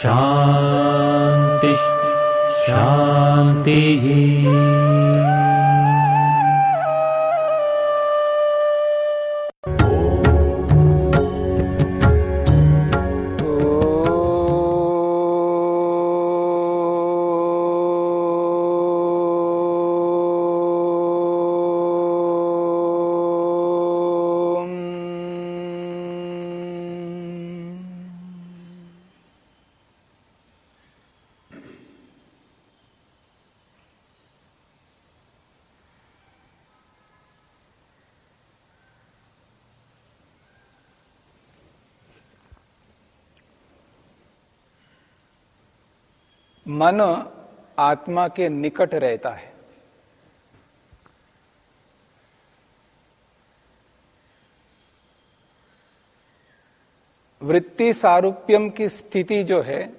शान्तिः शान्तिः मन आत्मा के निकट रहता है। वृत्ति सारूप्यम की स्थिति जो है,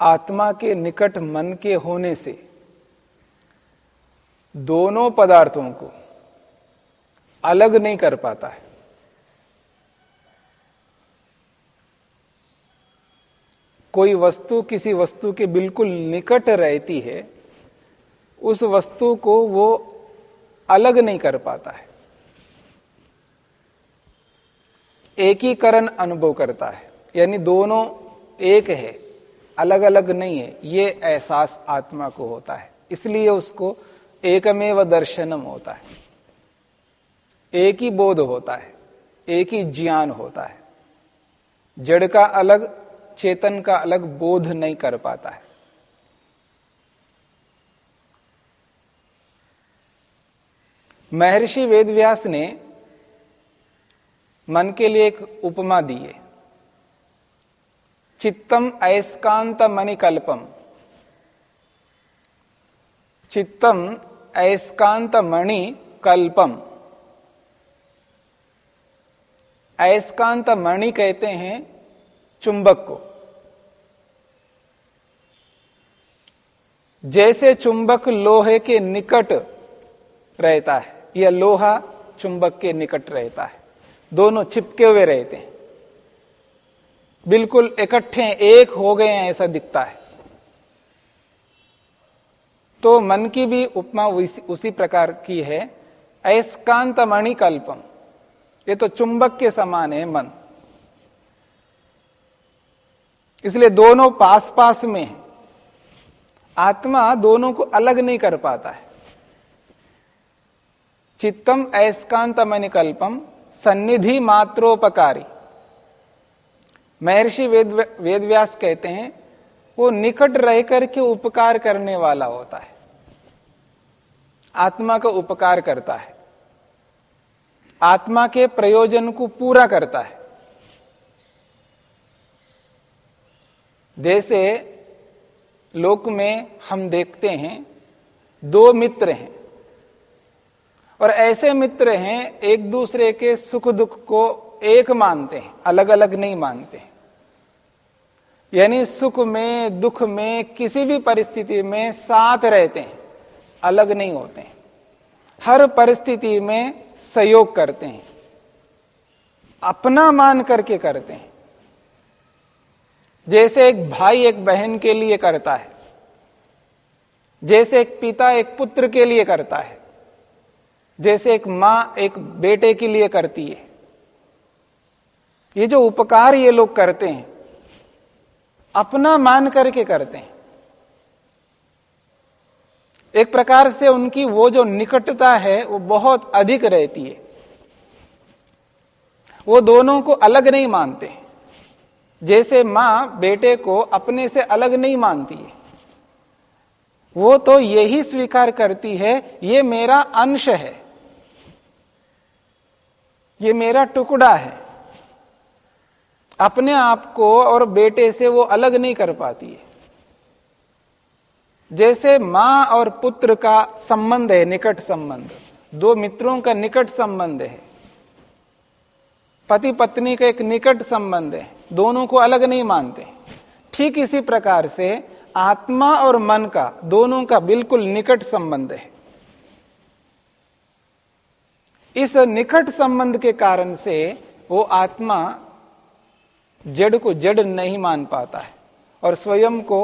आत्मा के निकट मन के होने से दोनों पदार्थों को अलग नहीं कर पाता है। कोई वस्तु किसी वस्तु के बिल्कुल निकट रहती है, उस वस्तु को वो अलग नहीं कर पाता है। एकीकरण अनुभव करता है। यानी दोनों एक है अलग अलग नहीं है, ये एहसास आत्मा को होता है। इसलिए उसको एकमेव दर्शनम होता है। एक ही बोध होता है, एक ही ज्ञान होता है। जड़ का अलग चेतन का अलग बोध नहीं कर पाता है। महर्षि वेदव्यास ने मन के लिए एक उपमा दी है। चित्तम अयस्कांत मणिकल्पम। चित्तम अयस्कांत मणि कल्पम अयस्कांत मणि कहते हैं चुंबक को। जैसे चुंबक लोहे के निकट रहता है या लोहा चुंबक के निकट रहता है दोनों चिपके हुए रहते हैं। बिल्कुल इकट्ठे एक हो गए हैं ऐसा दिखता है। तो मन की भी उपमा उसी, प्रकार की है अयस्कांत मणिकल्पम ये तो चुंबक के समान है मन। इसलिए दोनों पास पास में है। आत्मा दोनों को अलग नहीं कर पाता है। चित्तम अयस्कांत मणिकल्पम सन्निधि मात्रोपकारी। महर्षि वेद वेदव्यास कहते हैं, वो निकट रह करके उपकार करने वाला होता है। आत्मा का उपकार करता है। आत्मा के प्रयोजन को पूरा करता है। जैसे लोक में हम देखते हैं, दो मित्र हैं। और ऐसे मित्र हैं, एक दूसरे के सुख दुख को एक मानते हैं अलग अलग नहीं मानते। यानी सुख में, दुख में, किसी भी परिस्थिति में साथ रहते हैं, अलग नहीं होते हैं। हर परिस्थिति में सहयोग करते हैं, अपना मान करके करते हैं। जैसे एक भाई एक बहन के लिए करता है, जैसे एक पिता एक पुत्र के लिए करता है, जैसे एक माँ एक बेटे के लिए करती है। ये जो उपकार ये लोग करते हैं, अपना मान करके करते हैं। एक प्रकार से उनकी वो जो निकटता है, वो बहुत अधिक रहती है। वो दोनों को अलग नहीं मानते। जैसे माँ बेटे को अपने से अलग नहीं मानती है। वो तो यही स्वीकार करती है, ये मेरा अंश है। ये मेरा टुकड़ा है। अपने आप को और बेटे से वो अलग नहीं कर पाती है। जैसे माँ और पुत्र का संबंध है, निकट संबंध। दो मित्रों का निकट संबंध है। पति पत्नी का एक निकट संबंध है। दोनों को अलग नहीं मानते। ठीक इसी प्रकार से आत्मा और मन का दोनों का बिल्कुल निकट संबंध है। इस निकट संबंध के कारण से वो आत्मा जड़ को जड़ नहीं मान पाता है और स्वयं को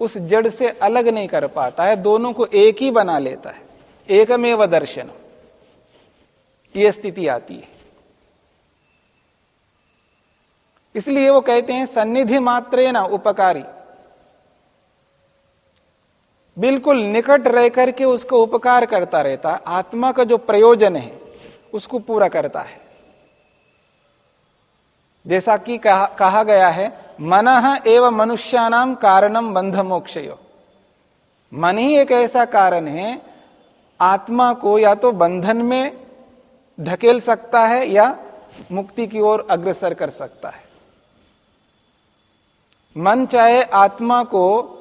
उस जड़ से अलग नहीं कर पाता है, दोनों को एक ही बना लेता है। एकमेव दर्शन। ये स्थिति आती है। इसलिए वो कहते हैं सन्निधि मात्रे ना उपकारी। बिल्कुल निकट रह करके उसको उपकार करता रहता आत्मा का जो प्रयोजन है उसको पूरा करता है। जैसा कि कहा, कहा गया है मन एवं मनुष्यानाम कारणम बंध मोक्ष मन ही एक ऐसा कारण है आत्मा को या तो बंधन में ढकेल सकता है या मुक्ति की ओर अग्रसर कर सकता है। मन चाहे आत्मा को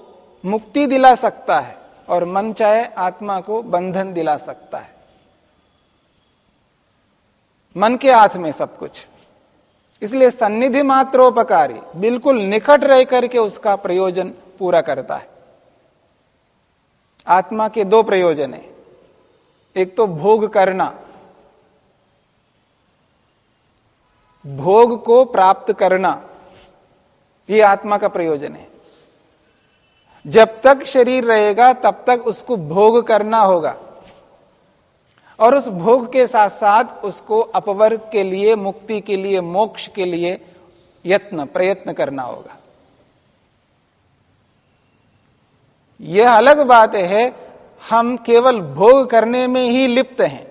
मुक्ति दिला सकता है और मन चाहे आत्मा को बंधन दिला सकता है। मन के हाथ में सब कुछ। इसलिए सन्निधि मात्रोपकारी बिल्कुल निकट रह करके उसका प्रयोजन पूरा करता है। आत्मा के दो प्रयोजन है। एक तो भोग करना। भोग को प्राप्त करना। यह आत्मा का प्रयोजन है। जब तक शरीर रहेगा, तब तक उसको भोग करना होगा। और उस भोग के साथ साथ उसको अपवर्ग के लिए, मुक्ति के लिए, मोक्ष के लिए यत्न, प्रयत्न करना होगा। यह अलग बात है, हम केवल भोग करने में ही लिप्त हैं।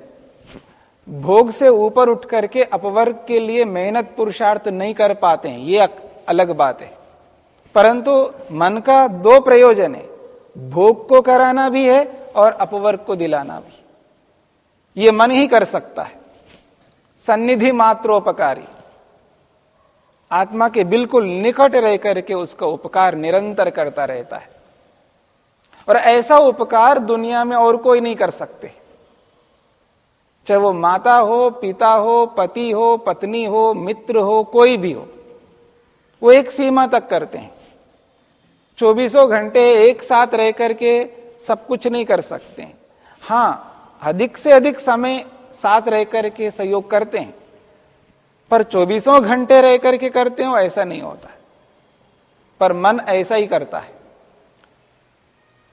भोग से ऊपर उठ करके अपवर्ग के लिए मेहनत, पुरुषार्थ नहीं कर पाते हैं। यह अलग बात है। परंतु मन का दो प्रयोजन है, भोग को कराना भी है और अपवर्ग को दिलाना भी। ये मन ही कर सकता है। सन्निधि मात्रोपकारी। आत्मा के बिल्कुल निकट रह करके उसका उपकार निरंतर करता रहता है। और ऐसा उपकार दुनिया में और कोई नहीं कर सकते। चाहे वो माता हो, पिता हो, पति हो, पत्नी हो, मित्र हो, कोई भी हो। वो एक सीमा तक करते हैं। चौबीसों घंटे एक साथ रह करके सब कुछ नहीं कर सकते हाँ। अधिक से अधिक समय साथ रह करके सहयोग करते हैं, पर चौबीसों घंटे रह करके करते हो ऐसा नहीं होता। पर मन ऐसा ही करता है।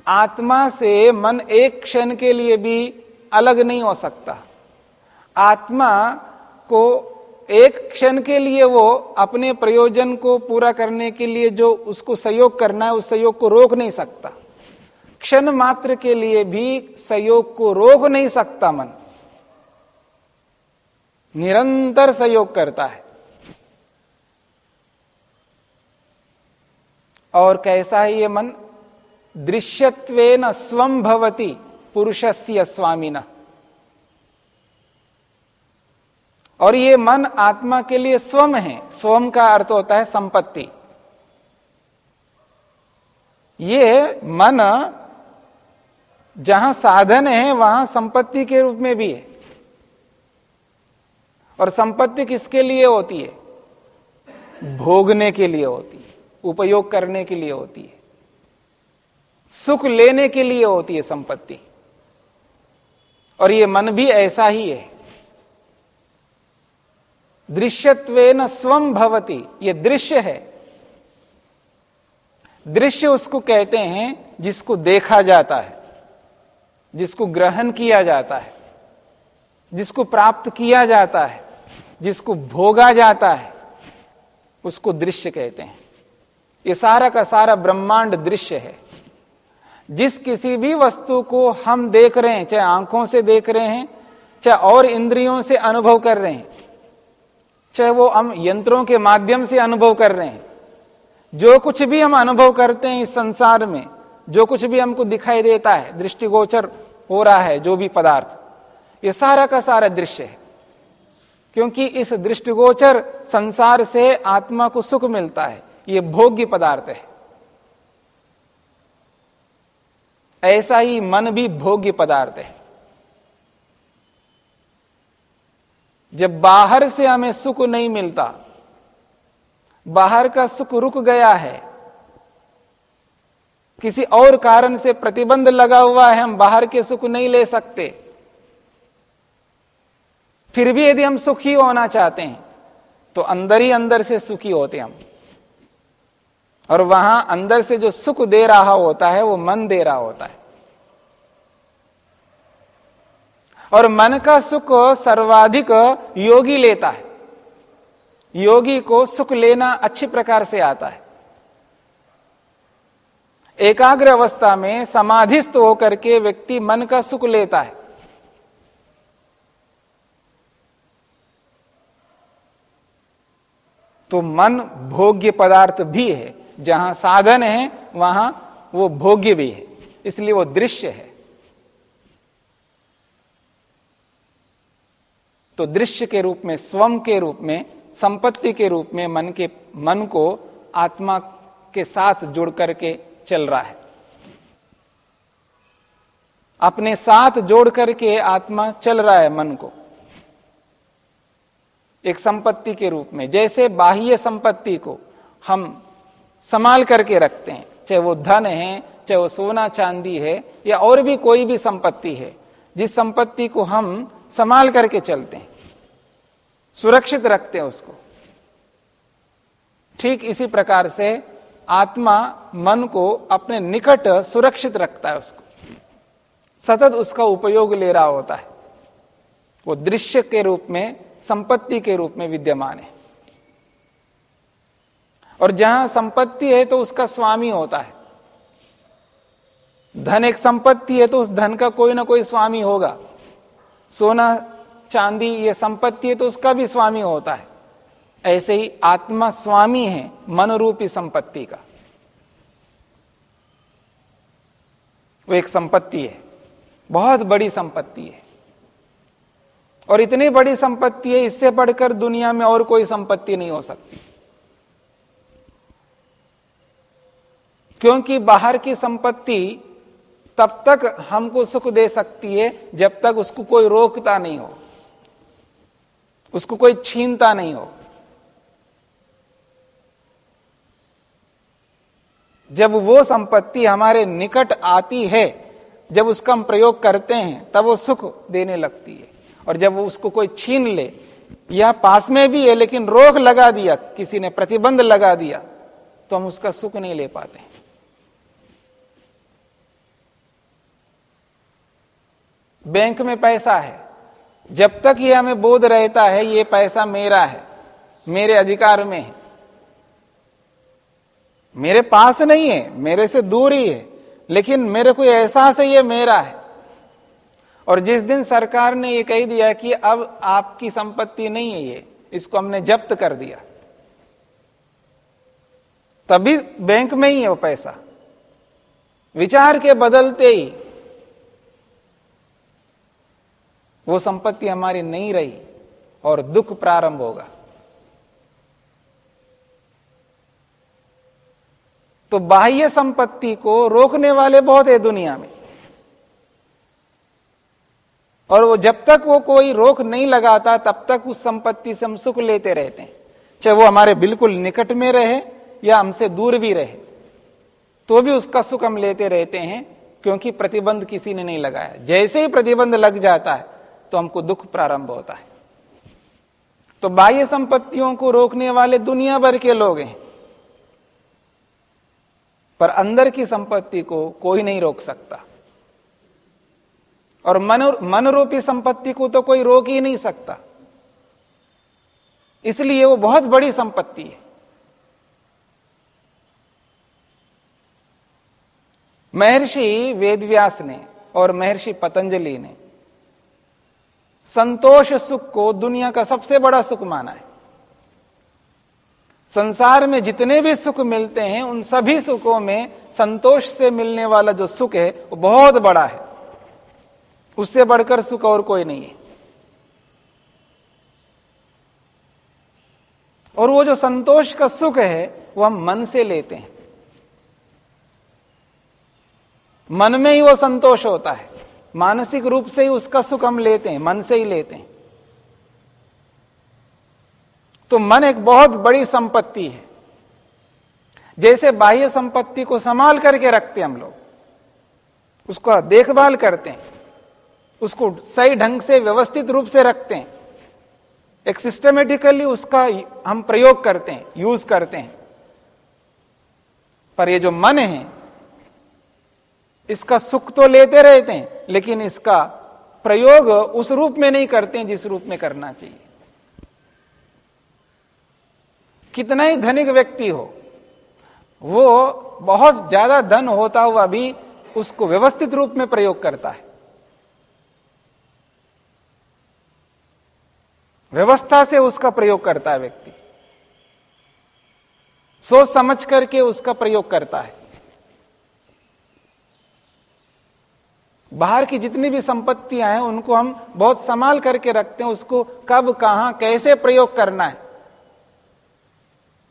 आत्मा से मन एक क्षण के लिए भी अलग नहीं हो सकता। आत्मा को एक क्षण के लिए वो अपने प्रयोजन को पूरा करने के लिए जो उसको सहयोग करना है, उस सहयोग को रोक नहीं सकता। क्षण मात्र के लिए भी सहयोग को रोक नहीं सकता मन। निरंतर सहयोग करता है। और कैसा है ये मन? दृश्यत्वेन स्वम भवती पुरुषस्य स्वामीन। और ये मन आत्मा के लिए स्वम है। स्वम का अर्थ होता है संपत्ति। ये मन जहाँ साधन है, वहाँ संपत्ति के रूप में भी है। और संपत्ति किसके लिए होती है? भोगने के लिए होती है, उपयोग करने के लिए होती है। सुख लेने के लिए होती है संपत्ति। और ये मन भी ऐसा ही है। दृश्यत्व स्वम भवती, ये दृश्य है। दृश्य उसको कहते हैं जिसको देखा जाता है, जिसको ग्रहण किया जाता है, जिसको प्राप्त किया जाता है, जिसको भोगा जाता है, उसको दृश्य कहते हैं। ये सारा का सारा ब्रह्मांड दृश्य है। जिस किसी भी वस्तु को हम देख रहे हैं, चाहे आँखों से देख रहे हैं, चाहे और इंद्रियों से अनुभव कर रहे हैं चाहे वो हम यंत्रों के माध्यम से अनुभव कर रहे हैं। जो कुछ भी हम अनुभव करते हैं इस संसार में, जो कुछ भी हमको दिखाई देता है, दृष्टिगोचर हो रहा है, जो भी पदार्थ, ये सारा का सारा दृश्य है। क्योंकि इस दृष्टिगोचर संसार से आत्मा को सुख मिलता है, ये भोग्य पदार्थ है। ऐसा ही मन भी भोग्य पदार्थ है। जब बाहर से हमें सुख नहीं मिलता, बाहर का सुख रुक गया है, किसी और कारण से प्रतिबंध लगा हुआ है, हम बाहर के सुख नहीं ले सकते। फिर भी यदि हम सुखी होना चाहते हैं तो अंदर ही अंदर से सुखी होते हम। और वहाँ अंदर से जो सुख दे रहा होता है, वो मन दे रहा होता है। और मन का सुख सर्वाधिक योगी लेता है। योगी को सुख लेना अच्छी प्रकार से आता है। एकाग्र अवस्था में समाधिस्थ होकर के व्यक्ति मन का सुख लेता है। तो मन भोग्य पदार्थ भी है। जहाँ साधन है, वहाँ वो भोग्य भी है। इसलिए वो दृश्य है। तो दृश्य के रूप में, स्वम के रूप में, संपत्ति के रूप में मन के, मन को आत्मा के साथ जुड़ करके चल रहा है। अपने साथ जोड़ करके आत्मा चल रहा है मन को। एक संपत्ति के रूप में, जैसे बाह्य संपत्ति को हम संभाल करके रखते हैं, चाहे वो धन है, चाहे वो सोना चांदी है, या और भी कोई भी संपत्ति है, जिस संपत्ति को हम संभाल करके चलते हैं। सुरक्षित रखते हैं उसको। ठीक इसी प्रकार से आत्मा मन को अपने निकट सुरक्षित रखता है उसको। सतत उसका उपयोग ले रहा होता है। वो दृश्य के रूप में, संपत्ति के रूप में विद्यमान है। और जहाँ संपत्ति है तो उसका स्वामी होता है। धन एक संपत्ति है तो उस धन का कोई ना कोई स्वामी होगा। सोना, चांदी, ये संपत्ति है तो उसका भी स्वामी होता है। ऐसे ही आत्मा स्वामी है मन रूपी संपत्ति का। वो एक संपत्ति है, बहुत बड़ी संपत्ति है। और इतनी बड़ी संपत्ति है, इससे बढ़कर दुनिया में और कोई संपत्ति नहीं हो सकती। क्योंकि बाहर की संपत्ति तब तक हमको सुख दे सकती है जब तक उसको कोई रोकता नहीं हो। उसको कोई छीनता नहीं हो। जब वो संपत्ति हमारे निकट आती है, जब उसका हम प्रयोग करते हैं, तब वो सुख देने लगती है। और जब वो उसको कोई छीन ले या पास में भी है, लेकिन रोक लगा दिया, किसी ने प्रतिबंध लगा दिया तो हम उसका सुख नहीं ले पाते। बैंक में पैसा है। जब तक ये हमें बोध रहता है, ये पैसा मेरा है, मेरे अधिकार में है। मेरे पास नहीं है, मेरे से दूर ही है, लेकिन मेरे को एहसास है ये मेरा है। और जिस दिन सरकार ने ये कह दिया कि अब आपकी संपत्ति नहीं है ये, इसको हमने जब्त कर दिया। तभी बैंक में ही है वो पैसा। विचार के बदलते ही वो संपत्ति हमारी नहीं रही और दुख प्रारंभ होगा। तो बाह्य संपत्ति को रोकने वाले बहुत है दुनिया में। और वो जब तक वो कोई रोक नहीं लगाता, तब तक उस संपत्ति से हम सुख लेते रहते हैं। चाहे वो हमारे बिल्कुल निकट में रहे या हमसे दूर भी रहे तो भी उसका सुख हम लेते रहते हैं, क्योंकि प्रतिबंध किसी ने नहीं लगाया। जैसे ही प्रतिबंध लग जाता है तो हमको दुख प्रारंभ होता है। तो बाह्य संपत्तियों को रोकने वाले दुनिया भर के लोग हैं। पर अंदर की संपत्ति को कोई नहीं रोक सकता। और मन मन रूपी संपत्ति को तो कोई रोक ही नहीं सकता। इसलिए वो बहुत बड़ी संपत्ति है। महर्षि वेदव्यास ने और महर्षि पतंजलि ने संतोष सुख को दुनिया का सबसे बड़ा सुख माना है। संसार में जितने भी सुख मिलते हैं, उन सभी सुखों में संतोष से मिलने वाला जो सुख है, वो बहुत बड़ा है। उससे बढ़कर सुख और कोई नहीं है। और वो जो संतोष का सुख है, वो हम मन से लेते हैं। मन में ही वो संतोष होता है। मानसिक रूप से ही उसका सुख हम लेते हैं, मन से ही लेते हैं। तो मन एक बहुत बड़ी संपत्ति है। जैसे बाह्य संपत्ति को संभाल करके रखते हम लोग, उसका देखभाल करते हैं, उसको सही ढंग से व्यवस्थित रूप से रखते हैं। एक सिस्टमेटिकली उसका हम प्रयोग करते हैं यूज़ करते हैं। पर ये जो मन है, इसका सुख तो लेते रहते हैं लेकिन इसका प्रयोग उस रूप में नहीं करते हैं जिस रूप में करना चाहिए। कितना ही धनिक व्यक्ति हो, वो बहुत ज़्यादा धन होता हुआ भी उसको व्यवस्थित रूप में प्रयोग करता है। व्यवस्था से उसका प्रयोग करता है व्यक्ति। सोच समझ करके उसका प्रयोग करता है। बाहर की जितनी भी संपत्तियाँ हैं, उनको हम बहुत संभाल करके रखते हैं, उसको कब, कहाँ, कैसे प्रयोग करना है।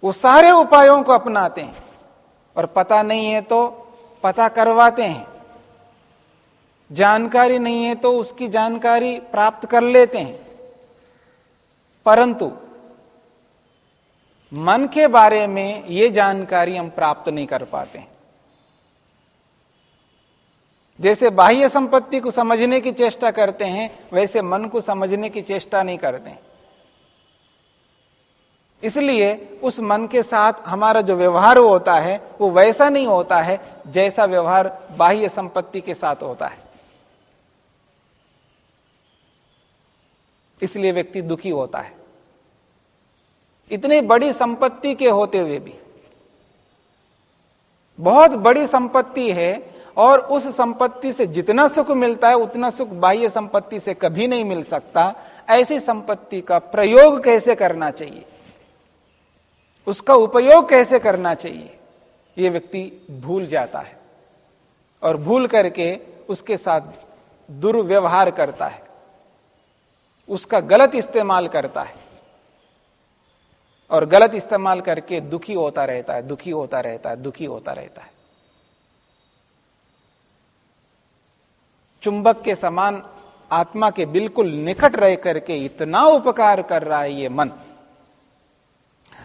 वो सारे उपायों को अपनाते हैं। और पता नहीं है तो पता करवाते हैं। जानकारी नहीं है तो उसकी जानकारी प्राप्त कर लेते हैं। परंतु मन के बारे में ये जानकारी हम प्राप्त नहीं कर पाते हैं। जैसे बाह्य संपत्ति को समझने की चेष्टा करते हैं, वैसे मन को समझने की चेष्टा नहीं करते इसलिए उस मन के साथ हमारा जो व्यवहार होता है, वो वैसा नहीं होता है, जैसा व्यवहार बाह्य संपत्ति के साथ होता है। इसलिए व्यक्ति दुखी होता है। इतनी बड़ी संपत्ति के होते हुए भी, बहुत बड़ी संपत्ति है और उस संपत्ति से जितना सुख मिलता है, उतना सुख बाह्य संपत्ति से कभी नहीं मिल सकता। ऐसी संपत्ति का प्रयोग कैसे करना चाहिए? उसका उपयोग कैसे करना चाहिए? यह व्यक्ति भूल जाता है और भूल करके उसके साथ दुर्व्यवहार करता है। उसका गलत इस्तेमाल करता है और गलत इस्तेमाल करके दुखी होता रहता है, दुखी होता रहता है, दुखी होता रहता है। चुंबक के समान आत्मा के बिल्कुल निकट रह करके इतना उपकार कर रहा है ये मन।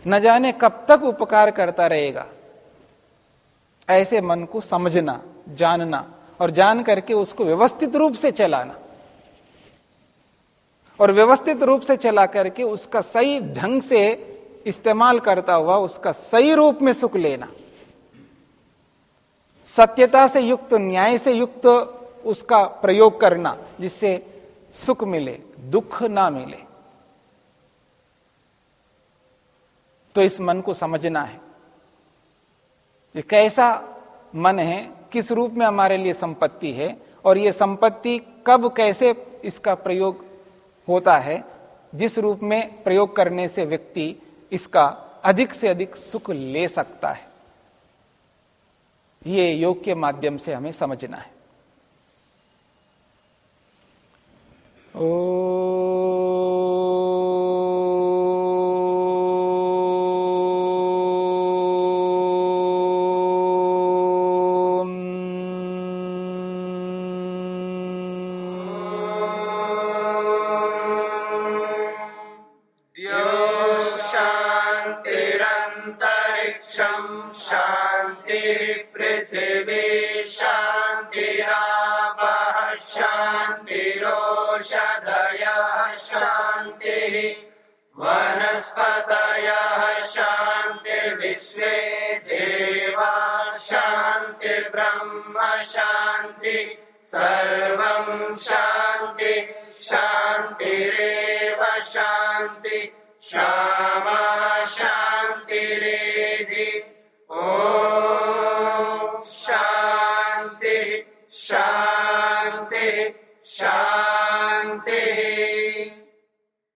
न जाने कब तक उपकार करता रहेगा। ऐसे मन को समझना, जानना और जान करके उसको व्यवस्थित रूप से चलाना। और व्यवस्थित रूप से चला करके उसका सही ढंग से इस्तेमाल करता हुआ उसका सही रूप में सुख लेना। सत्यता से युक्त, न्याय से युक्त उसका प्रयोग करना जिससे सुख मिले, दुख ना मिले। तो इस मन को समझना है। ये कैसा मन है, किस रूप में हमारे लिए संपत्ति है, और ये संपत्ति कब कैसे इसका प्रयोग होता है, जिस रूप में प्रयोग करने से व्यक्ति इसका अधिक से अधिक सुख ले सकता है। ये योग के माध्यम से हमें समझना है। Oh. वनस्पत शान्तिर्विश्वे देवा शांतिर्ब्रह्म शांति सर्व शान्ति शांतिरव शांति शांति